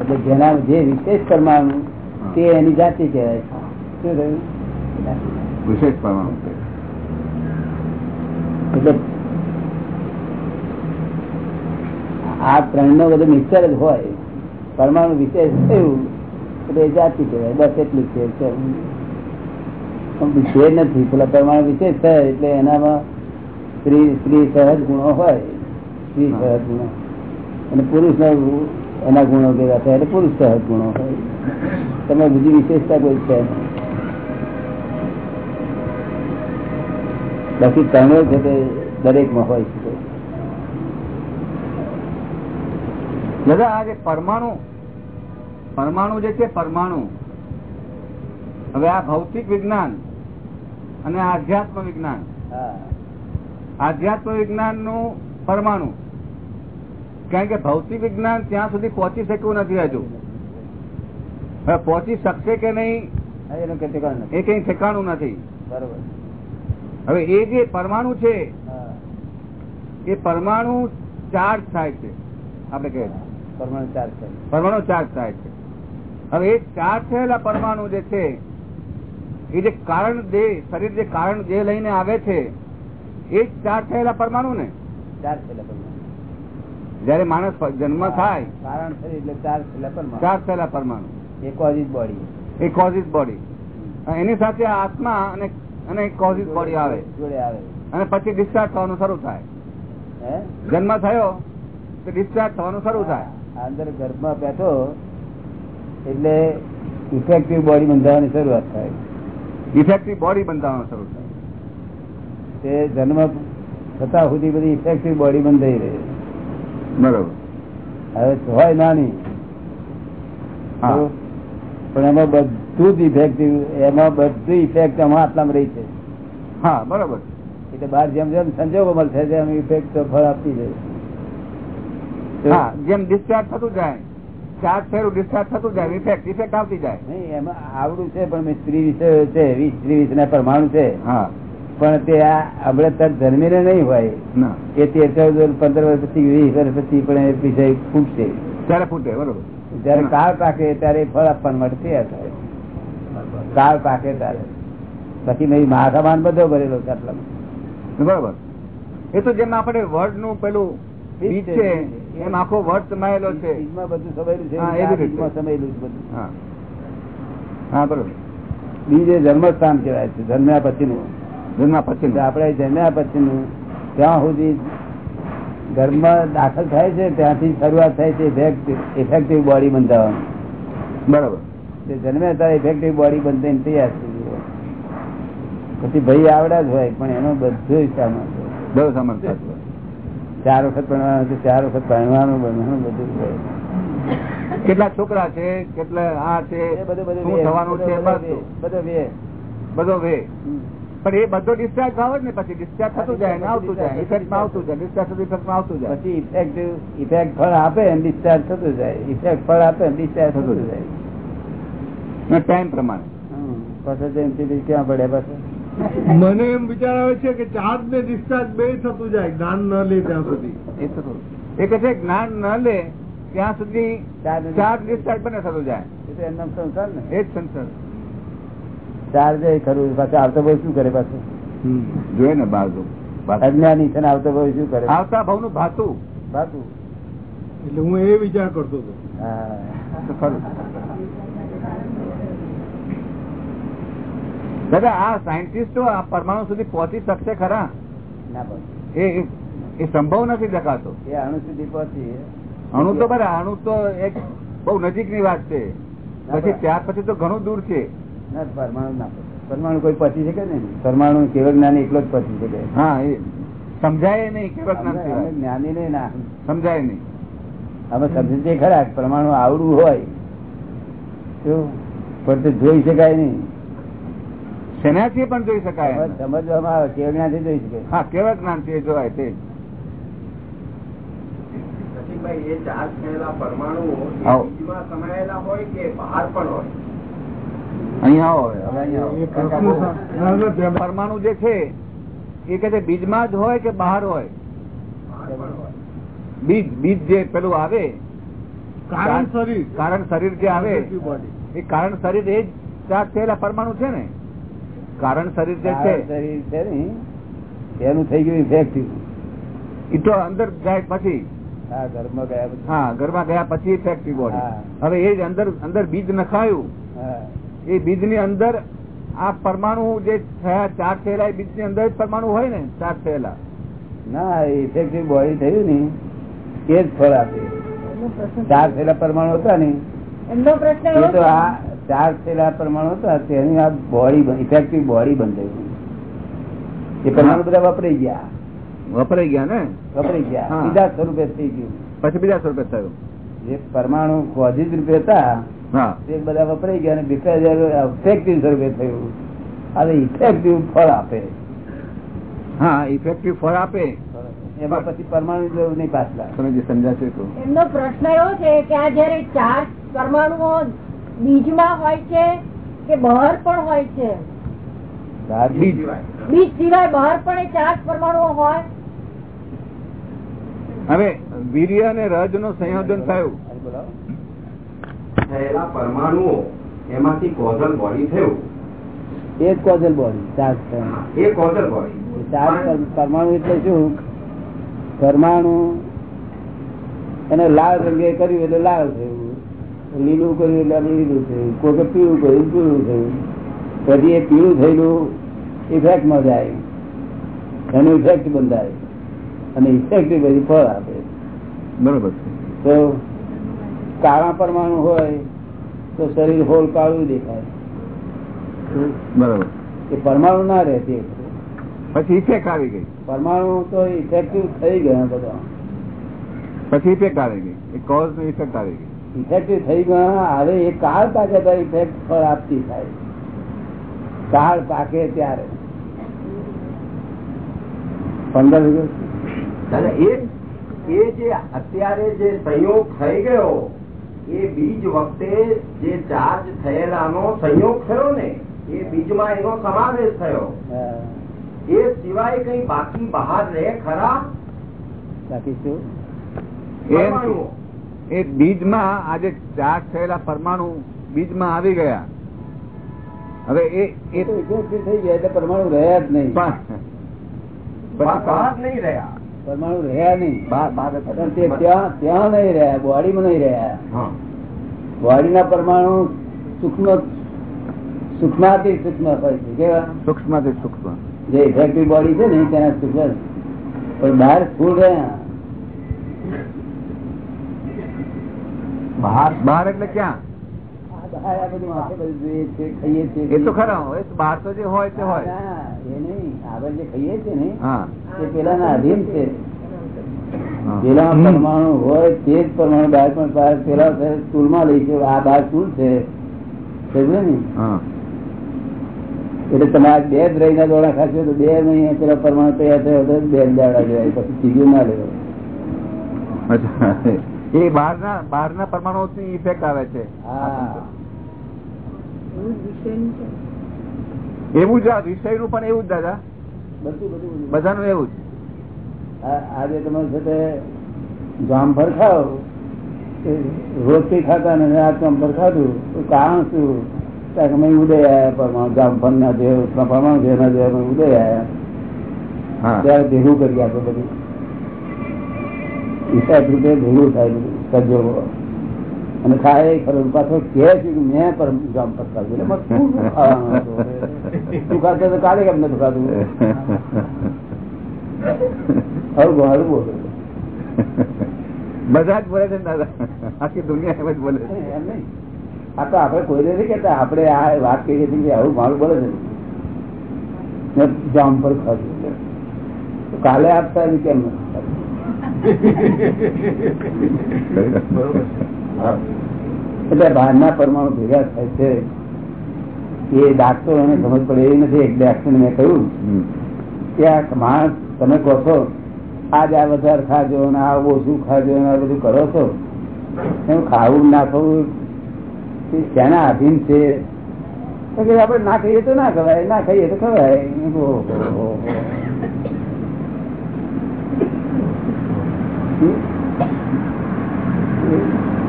એટલે જેના જે વિશેષ પરમાણુ તે એની જાતિ કહેવાય છે. શું રહ્યું વિશેષ પરમાણુ એટલે આ ત્રણ નો બધો મિક્સર જ હોય પરમાણુ વિશેષ થયું એટલે એ જાતિ કહેવાય બસ એટલું જ છે પણ નથી પેલા પરમાણુ વિશેષ થાય એટલે એનામાં સ્ત્રી સ્ત્રી સહજ ગુણો હોય સ્ત્રી સહજ ગુણો. અને પુરુષ એના ગુણો ભેગા થાય એટલે પુરુષ સહજ ગુણો હોય. તમે બીજી વિશેષતા કોઈ છે. બાકી ત્રણેય છે તે દરેકમાં હોય છે. દાદા આ જે પરમાણુ પરમાણુ જે છે પરમાણુ. હવે આ ભૌતિક વિજ્ઞાન અને આધ્યાત્મ વિજ્ઞાન. આધ્યાત્મ વિજ્ઞાનનું પરમાણુ. કારણ કે ભૌતિક વિજ્ઞાન ત્યાં સુધી પહોંચી શક્યું નથી હજુ. હવે પહોંચી શકશે કે નહીં એ કઈ ઠેકાણું નથી. બરોબર. હવે એ જે પરમાણુ છે એ પરમાણુ ચાર્જ થાય છે. આપણે કહીએ. પરમાણુ ચાર્જ થાય. પરમાણુ ચાર્જ થાય છે. હવે એ ચાર્જ થયેલા પરમાણુ જે છે એ જે કારણ દેહ શરીર જે કારણ દેહ લઈને આવે છે એ ચાર્જ થયેલા પરમાણુ ને ચાર્જ થયેલા પરમાણુ. જયારે માણસ જન્મ થાય કારણ એટલે ચાર્જ થયેલા પરમાણુ. ચાર્જ થયેલા પરમાણુ. એ કોઝિસ બોડી એ કોઝિસ બોડી એની સાથે આત્મા અને અને કોઝિસ બોડી આવે. જોડે આવે. અને પછી ડિસ્ચાર્જ થવાનું શરૂ થાય. હે? જન્મ થયો તો ડિસ્ચાર્જ થવાનું શરૂ થાય. અંદર ગર્ભમાં બેઠો એટલે ઇફેક્ટિવ બોડી બંધાવવાની શરૂઆત થાય. ઇફેક્ટિવ બોડી બંધાવવાનું શરૂ થાય. તે જન્મ થતા સુધી બધી ઇફેક્ટિવ બોડી બંધાઈ રહે. બરોબર. હવે હોય નાની. પણ એમાં બધું જ ઇફેક્ટિવ એમાં બધું ઇફેક્ટ એમાં આટલામાં રહી છે. હા બરોબર. એટલે બહાર જેમ જેમ સંજોગો મળશે તેમ ઇફેક્ટ ફળ આપતી જાય. જેમ ડિસ્ચાર્જ થતું જાય ચાર્જ થયેલું ડિસ્ચાર્જ થતું જાય ઇફેક્ટ ઇફેક્ટ આવતી જાય. નહીં એમાં આવડું છે પણ સ્ત્રી વિષય છે વીસ વિષયના પરમાણુ છે. હા. પણ તે આ હમણાં તક ધર્મીને નહીં હોય. એ તેર ચૌદ પંદર વર્ષ પછી વીસ વર્ષ પછી પણ એ વિષય ફૂટશે. ત્યારે ફૂટે બરોબર. જયારે કાળ પાકે ત્યારે ફળ આપવા માટે તૈયાર થાય કાળ પાકે ત્યારે. પછી મેં મહાસમાન બધો ભરેલો છે બરોબર. એ તો જેમ આપણે વર્ડનું પેલું બીજ છે. એમ આખો વર્ડ સમાયેલો છે. બધું સમાયેલું છે સમાયેલું છે બધું. હા. બરોબર. બીજે જન્મસ્થાન કહેવાય છે જન્મ્યા પછીનું. જન્મ્યા પછી આપણે જન્મ્યા પછીનું ત્યાં સુધી ઘરમાં દાખલ થાય છે ત્યાંથી શરૂઆત થાય છે ઇફેક્ટિવ બોડી બંધાવાની બરોબર. જન્મ્યા ત્યારે ઇફેક્ટિવ બોડી બંધાઈને તૈયાર થઈ ગયો. પછી ભાઈ આવડા જ હોય પણ એનો બધો સામાન બધો સામાન ચાર વખત ભણવાનું ચાર વખત ભણવાનું ભણવાનું બધું કેટલા છોકરા છે કેટલા આ છે શું થવાનું છે બધો વે, બધો વે. પણ એ બધો ડિસ્ચાર્જ થાવ ને પછી ડિસ્ચાર્જ થતું જાય ને આવતું જાય ઇફેક્ટમાં આવતું જાય ડિસ્ચાર્જ થતું ઇફેક્ટમાં આવતું જાય. પછી ઇફેક્ટ ઇફેક્ટ ફળ આપે અને ડિસ્ચાર્જ થતું જાય. ઇફેક્ટ ફળ આપે અને ડિસ્ચાર્જ થતું જાય. ટાઈમ પ્રમાણે. પછી ક્યાં પડે પાછા? મને એમ વિચાર આવે છે કે ચાર્જ ને ડિસ્ચાર્જ બે થતું જાય જ્ઞાન ન લે ત્યાં સુધી. એ થતું એ કહે છે જ્ઞાન ન લે ત્યાં સુધી ચાર્જ ને ડિસ્ચાર્જ બને થતું જાય. એ તો એમનો સંસાર ને. એ જ સંસાર. ચાર્જ એ ખરું પાછું આવતો ભાઈ શું કરે પાછું? જોઈએ ને બાજુ અજ્ઞાની છે ને આવતો ભાઈ શું કરે? આવતા ભાવનું ભાતું. ભાતું. એટલે હું એ વિચાર કરતો હતો. હા. ખરું. દાદા આ સાયન્ટિસ્ટો આ પરમાણુ સુધી પહોંચી શકશે ખરા? એ સંભવ નથી દેખાતો. એ અણુ સુધી પહોંચી અણુ તો બરા અણુ તો એક બહુ નજીકની વાત છે. પછી ત્યાર પછી તો ઘણું દૂર છે. પરમાણુ ના. પરમાણુ કોઈ પહોંચી શકે ને? પરમાણુ કેવળ જ્ઞાની એકલો જ પહોંચી શકે. હા એ. સમજાય નહીં કેવળ જ્ઞાન જ્ઞાની નહીં ના. સમજાય નહીં. અમે સમજી ખરા પરમાણુ આવડું હોય. શું? પણ તે જોઈ શકાય નહીં. શેનાથી પણ જોઈ શકાય સમજવામાં આવે કેવળ જોઈ શકે. હા કેવા જ્ઞાન છે એ જોવાય તે ચાર્જ પરમાણુ જે છે એ કે છે બીજમાં જ હોય કે બહાર હોય? બીજ બીજ જે પેલું આવે કારણ શરીર. કારણ શરીર જે આવે બોડી એ કારણ શરીર એ જ ચાર થયેલા પરમાણુ છે ને? કારણ શરીર જે છે શરીર છે ને એનું થઈ ગયું ઇફેક્ટિવ એ તો અંદર જાય પછી. હા ઘરમાં ગયા પછી. હા ઘરમાં ગયા પછી ઇફેક્ટિવ બોડી હવે એ જ અંદર અંદર બીજ નખાયું. એ બીજની અંદર આ પરમાણુ જે થયા ચાર થયેલા એ બીજની અંદર જ પરમાણુ હોય ને ચાર થયેલા. ના ઇફેક્ટિવ બોડી થયું ને એ જ ફળ આપે. ચાર થયેલા પરમાણુ હતા ને. એમનો પ્રશ્ન એ તો આ ચાર થયેલા પરમાણુ હતા તેની આ બોડી ઇફેક્ટિવ બોડી બંધાઈ એ પરમાણુ બધા વપરાઈ ગયા. વપરાઈ ગયા ને? વપરાઈ ગયા. બીજા સ્વરૂપે થઈ ગયું. પછી બીજા સ્વરૂપે થયું. જે પરમાણુ કોઝિજ રૂપે હતા હા. તે બધા વપરાઈ ગયા અને ઇફેક્ટિવ સ્વરૂપે થયું. હવે ઇફેક્ટિવ ફળ આપે. હા ઇફેક્ટિવ ફળ આપે. એમાં પછી પરમાણુ જરૂર નહીં પાછલા. તમે જે સમજાશે એમનો પ્રશ્ન એવો છે કે આ જયારે ચાર પરમાણુઓ બીજમાં હોય છે કે બહાર પણ હોય છે? બીજ સિવાય. બહાર પણ એ ચાર પરમાણુઓ હોય? હવે વીર્ય અને રજનું સંયોજન થયું. થયેલા પરમાણુઓ એમાંથી કોઝલ બોડી થયું. એ કોઝલ બોડી ચાર થયા. એ કોઝલ બોડી ચાર પરમાણુ એટલે શું? પરમાણુ. એને લાલ રંગે કર્યું એટલે લાલ થયું. લીલું કર્યું એટલે લીલું થયું. કોઈ પીળું કર્યું પીળું થયું. પછી એ પીળું થયેલું ઇફેક્ટમાં જાય. એનું ઇફેક્ટ બંધાય. અને ઇફેક્ટ બધી ફળ આપે. બરોબર તો કાળા પરમાણુ હોય તો શરીર હોલ કાળું દેખાય. બરોબર. એ પરમાણુ ના રહે તે. પછી ઇફેક્ટ આવી ગઈ. પરમાણુ તો ઇફેક્ટિવ થઈ ગયા બધા. પછી ઇફેક્ટ આવી ગઈ. એ કોઝ ઇફેક્ટ આવી ગઈ. ઇફેક્ટિવ થઈ ગયો હવે એ કાળ પાકે ત્યારે ઇફેક્ટ ફળ આપતી થાય. કાળ પાકે ત્યારે. પંદર દિવસ. એ જે અત્યારે જે સંયોગ થઈ ગયો એ બીજ વખતે જે ચાર્જ થયેલાનો સંયોગ થયો ને એ બીજમાં એનો સમાવેશ થયો. એ સિવાય કઈ બાકી બહાર રહે ખરા? બાકી શું. એ બીજમાં આજે ચાર્જ થયેલા પરમાણુ બીજમાં આવી ગયા. હવે એ થઈ ગયા એટલે પરમાણુ રહ્યા જ નહીં. નહીં રહ્યા. પરમાણુ રહ્યા નહીં. ત્યાં ત્યાં નહીં રહ્યા બોડીમાં નહીં રહ્યા. બોડીના પરમાણુ સૂક્ષ્મ સૂક્ષ્માથી સૂક્ષ્મ હોય છે કેવા? સૂક્ષ્મથી સૂક્ષ્મ. જે ઇફેક્ટિવ બોડી છે ને તેના સૂક્ષ્મ પણ બહાર ફૂલ રહ્યા. બહાર બહાર એટલે ક્યાં? એ તો ખરા બહાર તો જે હોય તે હોય. એ નહીં. આપણે જે ખાઈએ છીએ ને અધીન છે. પરમાણુ હોય તે જ પરમાણુ બહાર પણ બહાર પેલા સ્કૂલમાં લઈ છે આ બહાર સ્કૂલ છે. ને? એટલે તમારે બે જ રહીના દોડા ખાશો તો બે મહિને પેલા પરમાણુ તૈયાર થયો તો બે દાડા જવાય પછી ત્રીજું ના લેવાય. એ બહારના બહારના પરમાણુ ઇફેક્ટ આવે છે. એવું જ આ વિષયનું પણ એવું જ દાદા? બધું બધું બધું. બધાનું એવું જ. આજે તમારે તે જામફળ ખાઓ તે ખાતા ને આ જામફળ ખાધું કારણ શું? ત્યાં અમે ઉદય આવ્યા પરમાણુ જામફળ ના જે પરમાણુ જેના જે અમે ઉદય આવ્યા ત્યારે ભેગું કરી આપે બધું. હિસાબ રૂપે ભેગું થાય સંજોગો અને ખાય ખરું પાછો કે છે કે મેં પર શું ખાવાનું તું ખાતો તો કાલે કેમ નથી ખાધું? હળવું હળવું બધા જ બોલે છે દાદા? આખી દુનિયા એમ જ બોલે છે. એમ નહીં. આ તો આપણે કોઈને નથી કેતા આપણે આ વાત કહીએ છીએ કે આવું મારું બોલે છે. મેં જામ પર ખાધું. કાલે આપતા કેમ નથી ખાધું? એટલે બહારના પરમાણુ ભેગા થાય છે એ ડાક્ટરોને સમજ પડે એ નથી. એક ડાક્ટર મેં કહ્યું કે આ માણસ તમે કહો છો આજ આ વધારે ખાજો ને આ ઓછું ખાજો ને આ બધું કરો છો. એનું ખાવું ના ખાવું શેના આધીન છે? આપડે આપણે ના ખાઈએ તો ના ખવાય ના ખાઈએ તો ખવાય.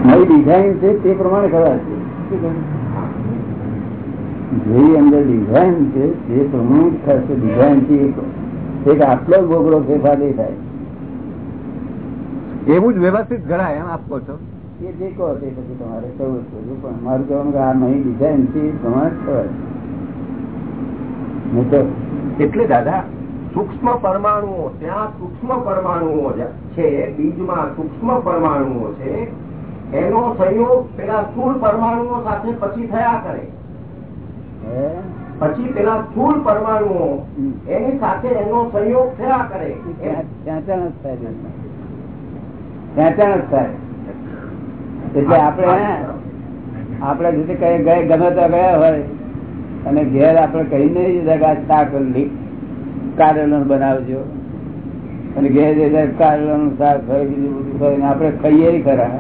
નવી ડિઝાઇન છે તે પ્રમાણે ખવાય છે. જેવી અંદર ડિઝાઇન છે તે પ્રમાણે થશે ડિઝાઇનથી એક- આટલો ગોગડો ફેરફાર નહીં થાય. એવું જ વ્યવસ્થિત ગણાય એમ આપો છો? એ જે કહો તે પછી તમારે કહું છું પણ મારું કહેવાનું કે આ નવી ડિઝાઇન છે એ પ્રમાણે નહીં તો એટલે દાદા સૂક્ષ્મ પરમાણુઓ ત્યાં સૂક્ષ્મ પરમાણુઓ છે બીજમાં સૂક્ષ્મ પરમાણુઓ છે. એનો સંયોગ પેલા સ્થુલ પરમાણુઓ સાથે પછી થયા કરે. પછી પેલા સ્થુલ પરમાણુઓ એની સાથે એનો સંયોગ થયા કરે. જ થાય ત્યાં જ થાય. એટલે આપણે આપણે જે કઈ ગયે ગમે ત્યાં ગયા હોય અને ઘેર આપણે કહી નહીં જગા શાક કારેલાનું બનાવજો. અને ઘેર જઈને કારેલાનું શાક હોય બીજું બધું ને આપણે ખાઈએ ખરા.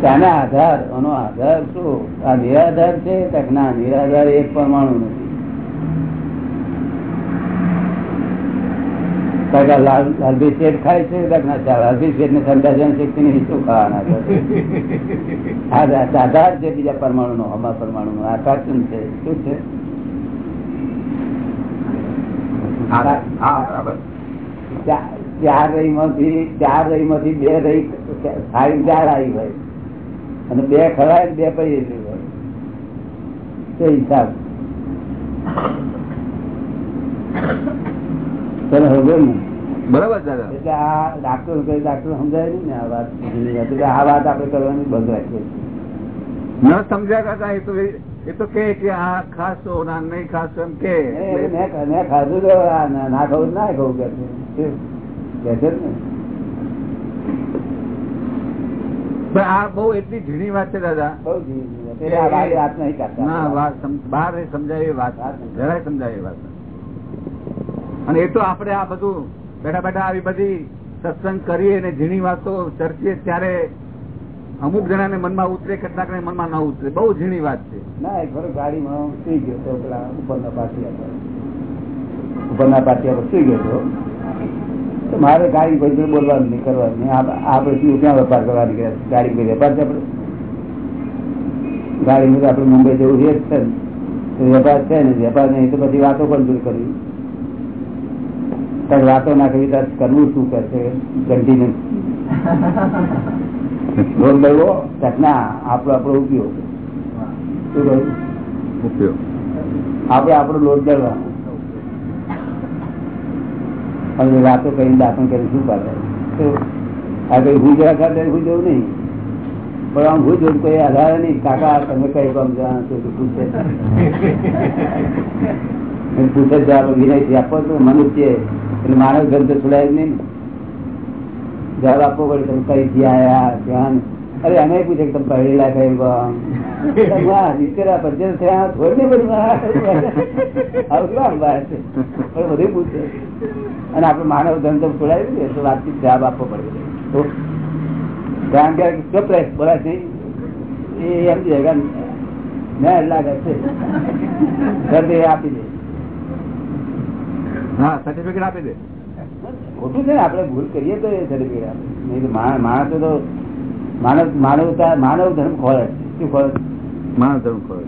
ત્યાંના આધાર એનો આધાર શું? આ નિરાધાર છે ના, નિરાધાર એક પરમાણુ નથી. કારણ લાલ લાલભાઈ શેઠ ખાય છે ચાલ. શેઠ ને સંદાજન શક્તિ ની શું ખાવાના આધાર છે બીજા પરમાણુ નો હમા પરમાણુ નો આકાર શું છે. શું છે હા હા, બરાબર ચા- ચાર રહી માંથી ચાર રહી માંથી બે રહી સારી ચાર આવી હોય. અને બે ખવાય બે પડી હોય. તે હિસાબ. બરાબર દાદા. એટલે આ ડાક્ટર કઈ ડાક્ટર સમજાય નહીં ને આ વાત. આ વાત આપડે કરવાની બંધ રાખીએ. ન સમજ્યા કરતા એ તો એ તો કે આ ખાશો ના નહીં ખાશો એમ કે મેં ખાધું તો ના ખાવું ના ખાવું કે છે. ને? આ બહુ એટલી ઝીણી વાત છે દાદા. બહાર એ સમજાય વાત. જરાય સમજાય વાત. અને એ તો આપણે આ બધું બેઠા બેઠા આવી બધી સત્સંગ કરીએ ને ઝીણી વાતો ચર્ચીએ ત્યારે અમુક જણા ને મનમાં ઉતરે, કેટલાક ને મનમાં ન ઉતરે. બહુ ઝીણી વાત છે. ના, એક વખત ગાડીમાં સુઈ ગયો પેલા ઉપરના પાટિયા ઉપરના પાટિયા પર સુઈ ગયો મારે ગાડી ભાઈ બોલવાનું નહીં, કરવાનું નહીં. શું ક્યાં વેપાર કરવા નીકળ્યા ગાડી ભાઈ વેપાર છે આપણે? ગાડી તો આપણે મુંબઈ જવું છે જ છે વેપાર છે ને, વેપાર નહીં તો પછી વાતો પણ દૂર કરવી? તારે વાતો ના કરવી કરવું શું કરશે? ઘંટીને લોન લેવો ઘટના આપણો આપણો ઉપયોગ. શું કહ્યું? ઉપયોગ. આપણે આપણો લોટ જળવાનો અને વાતો કરીને દાખલ કરી શું પાડે? આ કઈ હું જવા ખાતે હું જવું નહીં. પણ આમ હું જોઉં કોઈ આધારે નહીં. કાકા તમે કઈ કામ જાણો છો તો પૂછે. પૂછે જવાબ વિનયથી આપો તો મનુષ્ય. એટલે માનવ ગ્રંથ છોડાય નહીં. જવાબ આપવો પડે તમે આયા ત્યાં? અરે અમે પૂછે કે તમે પહેરેલા કઈ પંચર થયા, થોડી બધું આવું પણ બધું પૂછે. અને આપણે માનવ ધન તો છોડાવી દઈએ તો વાતચીત જવાબ આપવો પડે. કારણ કે ચોપડે બોલા છે, એ એમ જગ્યા ના લાગે છે. આપી દે. હા સર્ટિફિકેટ આપી દે. ખોટું છે ને? આપણે ભૂલ કરીએ તો એ સર્ટિફિકેટ નહીં તો માણસ તો માનવ માનવતા માનવ ધર્મ ખોળે. શું ખોળે? માનવ ધર્મ ખોરે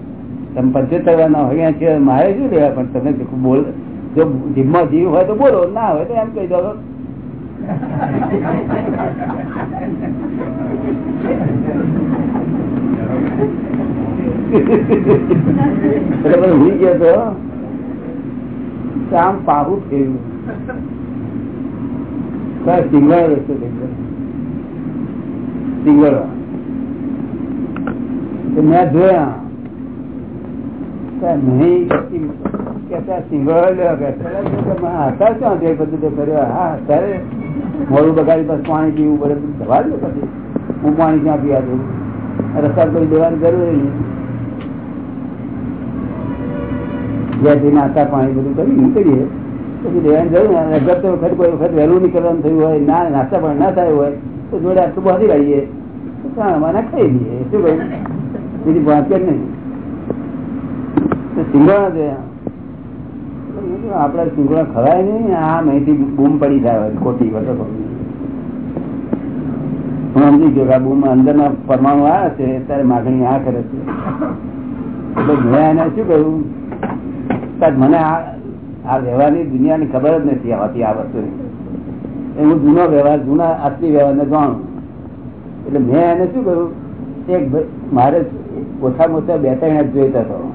તમે પંચોતેર ના હોય છે મારે શું લેવા પણ તમે બોલ જો જીભમાં જીવ હોય તો બોલો ના હોય તો એમ કહી દો. એટલે બધું ગયો તો આમ પાહું થયું તો મેં જોયા. નહીં હા મોડું બગાડી, બસ પાણી પીવું પડે. દવા દો પછી. હું પાણી ક્યાં પીવા દઉં? રસ્તા કોઈ દેવાની જરૂર નહીં. જ્યાંથી નાસ્તા પાણી બધું કરી નીકળીએ પછી દેવાની જરૂર કોઈ વખત વહેલું નીકળવાનું થયું હોય, ના, નાસ્તા પણ ના થાય હોય, તો જોડે આટલું બાંધી તો ખાઈ લઈએ? શું કહ્યું? બીજી જ નહીં. સિંગોણા છે. આપડે સિંગોણા ખવાય નહીં. આ અહીંથી બૂમ પડી જાય ખોટી વખત હું સમજી ગયો કે આ બૂમ અંદર ના પરમાણુ આવ્યા છે, ત્યારે માગણી આ કરે છે. એટલે મેં એને શું કહ્યું? મને આ આ વ્યવહારની દુનિયાની ખબર જ નથી આવતી આ વસ્તુની. એ હું જૂનો વ્યવહાર જૂના વ્યવહાર વ્યવહારને જાણું. એટલે મેં એને શું કહ્યું એક મારે ઓછામાં ઓછા બે ત્રણ જ જોઈતા હતો.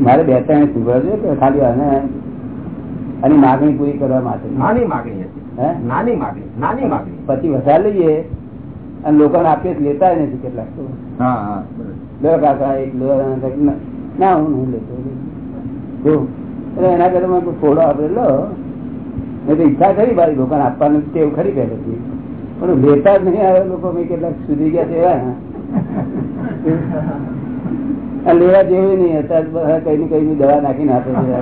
મારે બે ત્રણ સુગર જોઈએ ખાલી અને આની માગણી પૂરી કરવા માટે. નાની માગણી હતી. હે? નાની માગણી નાની માગણી. પછી વધારે લઈએ અને લોકોને આપીએ લેતા નથી કેટલાક તો. હા હા. કાકા એક ના- હું નહીં લેતો એના કરતા મેં આપણે લો. મેં તો ઈચ્છા કરી ભાઈ દુકાન આપવાનું ટેવ ખરી પહેલેથી. પણ લેતા જ નહીં આવે લોકો, મેં કેટલાક સુધી ગયા આ લેવા જેવું નહીં, અત્યારે બધા કઈ ને કઈ ની દવા નાખીને આપે છે.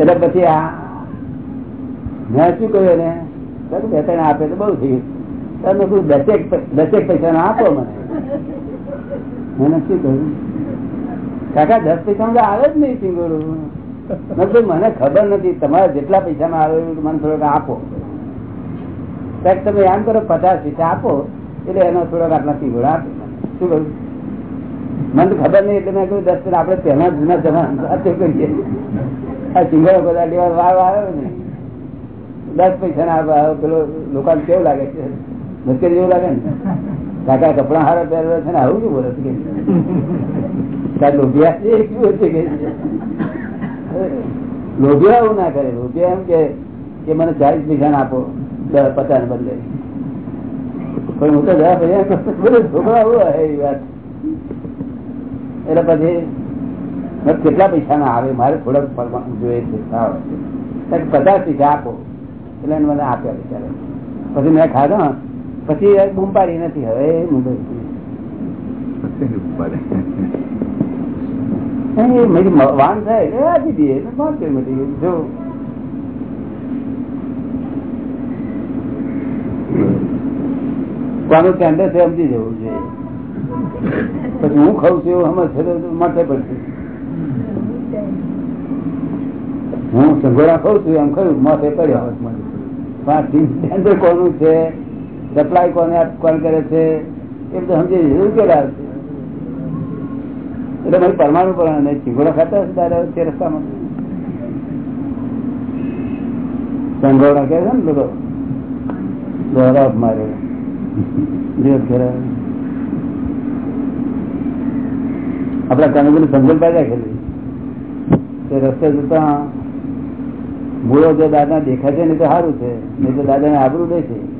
એટલે પછી આ, મેં શું કહ્યું એને? બે ત્રણ આપે તો બહુ થયું તમે દસેક દસેક પૈસા ના આપો મને. મને શું કહ્યું? કાકા, દસ પૈસા આવે જ નહીં સિંગોડું. મને ખબર નથી. તમારા જેટલા પૈસામાં આવે મને થોડોક આપો. સાહેબ, તમે એમ કરો, પચાસ પૈસા આપો, એટલે એનો થોડોક આટલા સિંગોડા આપે. શું કહ્યું? મને તો ખબર નહીં, એટલે મેં કહ્યું દસ પૈસા આપણે પહેલા જૂના જમાના કરીએ. આ સિંગોડો બધા લેવા વાર આવે ને. દસ પૈસા ના પેલો દુકાન કેવું લાગે છે? મુશ્કેલ જેવું લાગે ને? કાકા કપડા હારા પહેરવા છે ને આવું શું બોલે છે લોભિયા? એવું ના કરે. લોભિયા એમ કે મને ચાલીસ નિશાન આપો પચાસ બદલે. પણ હું તો દસ પછી છોકરા આવું એ વાત. એટલે પછી કેટલા પૈસા ના આવે? મારે થોડાક ફરવાનું જોઈએ છે. પચાસ પૈસા આપો. એટલે મને આપ્યા બિચારા પછી મેં ખાધો. પછી બૂમ પાડી નથી, હવે વાન થાય પાંચ જો. છે, સમજી જવું છે. પછી હું ખાઉં છું એવું તો માથે પડશે. હું સંઘોડા ખાઉં છું, એમ ખરું માથે પડ્યો. પણ ટેન્ડર કોનું છે? સપ્લાય કોને કોણ કરે છે? એ બધું સમજી કેલા છે. એટલે મારી પરમાણુ પણ ચીંગોડા ખાતા હશે દાદા તે રસ્તામાં? સંઘોડા કહે છે ને લોકો? દોરા મારે. આપડા કાનુબેન સમજણ પાડ્યા ખેલી તે રસ્તે જતા મૂળો જો દાદા દેખાય છે ને તો સારું છે. નહીં તો દાદા ને આબરું દે છે.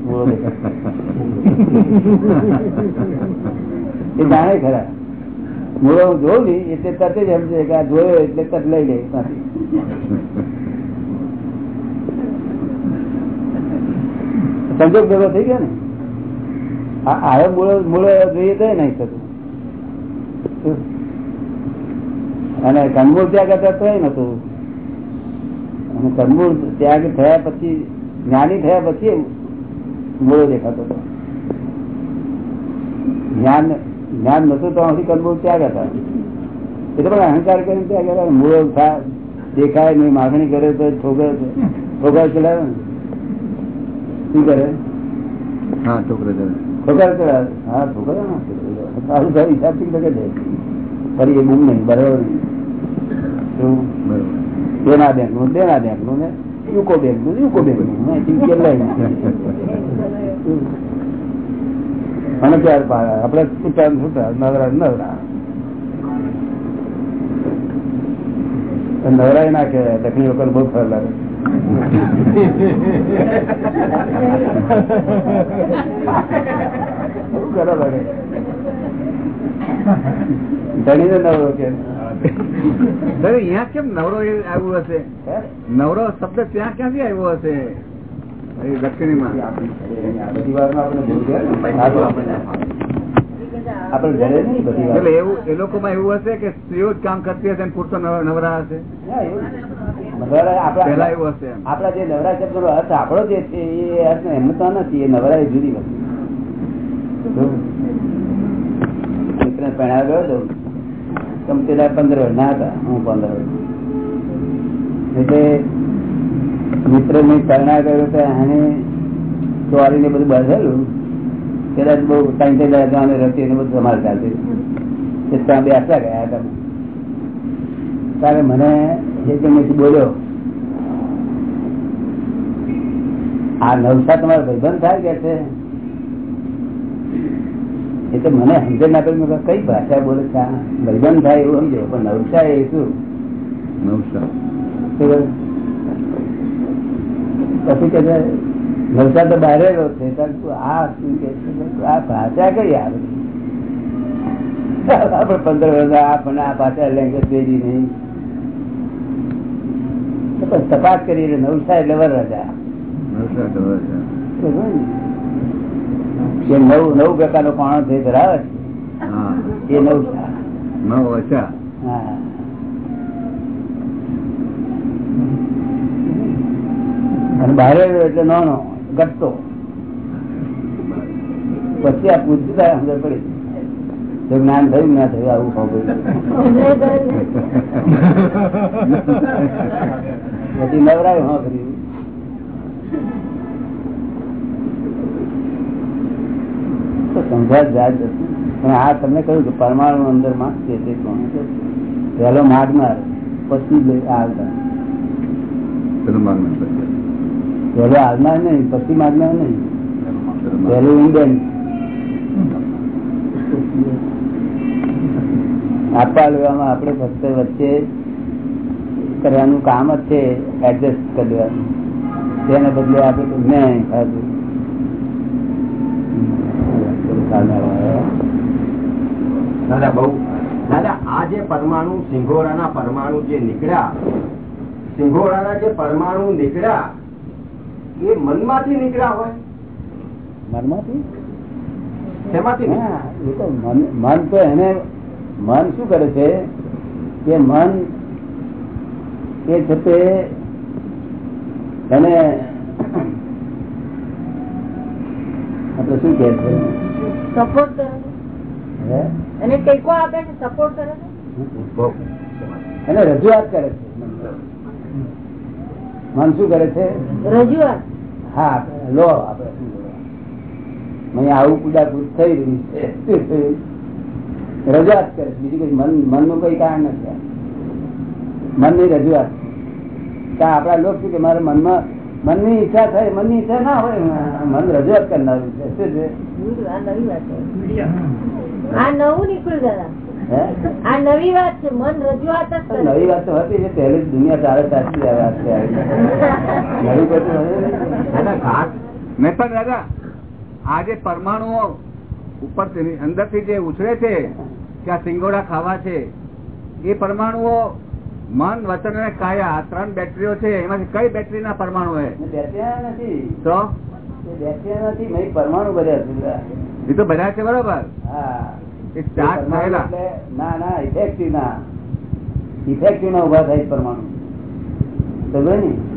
એ જાણે ખરા. મૂળો જોઉં ને એટલે તરત જ સમજે કે આ જોયો એટલે તરત લઈ લે સંજોગ ભેગો થઈ ગયો ને? આવે મૂળો મૂળો જોઈએ તો નહીં થતું. અને કનમૂળ ત્યાગ કરતા તો નતું અને કનમૂળ ત્યાગ થયા પછી, જ્ઞાની થયા પછી મૂળો દેખાતો હતો. જ્ઞાન જ્ઞાન નતું તો હજી કંદમૂળ ત્યાં ગયા એટલે પણ અહંકાર કરીને ત્યાં ગયા મૂળો દેખાય નહીં માગણી કરે તો ઠોકર ઠોકર ચલાવે ને. શું કરે? હા. ઠોકર ચલાવે હા ઠોકર સારું સારું હિસાબથી છે. ફરી એ બૂમ નહીં બરાબર નહીં. શું? બરોબર. દેના બેંકનું દેના બેંકનું ને? યુકો બેંકનું યુકો બેંકનું અને ત્યાર બાદ આપડે છૂટા ને છૂટા નવરા ને નવરા નવરાય ના કહેવાય દક્ષિણ લોકો બહુ ખરા લાગે ખરાબ લાગે ધણીને નવરો કે અહીંયા કેમ નવરો આવ્યો હશે? નવરો શબ્દ ત્યાં ક્યાંથી આવ્યો હશે? એ દક્ષિણીમાં. વાર એટલે એવું એ લોકોમાં એવું હશે કે સ્ત્રીઓ જ કામ કરતી હશે પૂરતો પુરુષો નવરા હશે? હા, એવું. હશે આપડા જે નવરા શબ્દ નો અર્થ આપણો જે છે એ અર્થ એમ તો નથી. એ નવરા એ જુદી વસ્તુ. મિત્રને પહેણાવ્યો પેલા પંદર ના હતા, હું પંદર એટલે મિત્રની પરણા કર્યો હતો એને ચોરી ને બધું બાંધેલું. કદાચ બહુ ત્રણ થઈ રતી ને બધું અમારે ચાલતું ત્યાં બેસતા ગયા હતા. ત્યારે મને એક જણથી બોલ્યો આ નવસા તમારો ભાઈબંધ થાય કે છે? તો મને સમજે ના પડી. કઈ ભાષા બોલે છે? આ થાય એવું સમજો. પણ નવસા એ શું? નવસા પછી કે છે નવસા તો બહાર રહ્યો છે. આ શું કે આ ભાષા કઈ આવે? આપડે પંદર વર્ષ આપણને આ ભાષા લેંગ્વેજ ભેજી નહીં. તપાસ કરી એટલે નવસા એટલે વરરાજા નવસા તો નવસા. કે નવ નવ પ્રકારનો પાણો જે ધરાવે હા. છે એ નવ નવ અચા. હા. અને બહાર એટલે નાનો ઘટતો. પછી આ પૂછતા અંદર પડી. જો જ્ઞાન થયું ના થયું આવું ખબર પછી નવરાય હા કર્યું સમજાય જાય. પણ આ તમને કહ્યું કે પરમાણુ અંદરમાં છે તે? પહેલો માગનાર પછી પેલું પહેલો આવનાર નહીં પછી માગનાર નહીં. પહેલું ઇન્ડિયન આપવા લેવામાં આપણે ફક્ત વચ્ચે કરવાનું કામ જ છે એડજસ્ટ કરી દેવાનું તેને બદલે આપણે નહીં ખાધું દાદા બહુ દાદા આ જે પરમાણુ સિંઘોરાના પરમાણુ જે નીકળ્યા સિંઘોરાના જે પરમાણુ નીકળ્યા એ મનમાંથી નીકળ્યા હોય. મનમાંથી? મન તો એને મન શું કરે છે? કે મન એ છે તે એને આપણે શું કે છે? સપોર્ટ કરે છે? એને ટેકો આપે છે? સપોર્ટ કરે છે? એને રજૂઆત કરે છે. મન શું કરે છે? રજૂઆત? હા લો આપડે આવું કુદાકુદ થઈ રહ્યું છે. રજૂઆત કરે છે. બીજું કઈ મન મનનું કઈ કારણ નથી. મનની રજૂઆત. આપડા લોક શું કે મારા મનમાં મનની ઈચ્છા થાય મનની ઈચ્છા ના હોય મન રજૂઆત કરનારું છે. શું છે? આ નવી વાત છે. આ નવું નીકળ્યું દાદા. આ નવી વાત છે મન રજૂઆત નવી વાત તો હતી પહેલી દુનિયા ચાલે સાચી વાત છે. નવી નહીં પણ દાદા આ જે પરમાણુઓ ઉપર અંદરથી જે ઉછળે છે કે આ સિંગોડા ખાવા છે એ પરમાણુઓ મન વચન અને કાયા ત્રણ બેટરીઓ છે એમાંથી કઈ બેટરી ના પરમાણુ નથી. તો? નથી પરમાણુ બધા. એ તો બધા છે બરોબર. ના ના ઇફેક્ટિવ ના. ઇફેક્ટિવ ના ઊભા થાય પરમાણુ. સમજે ને?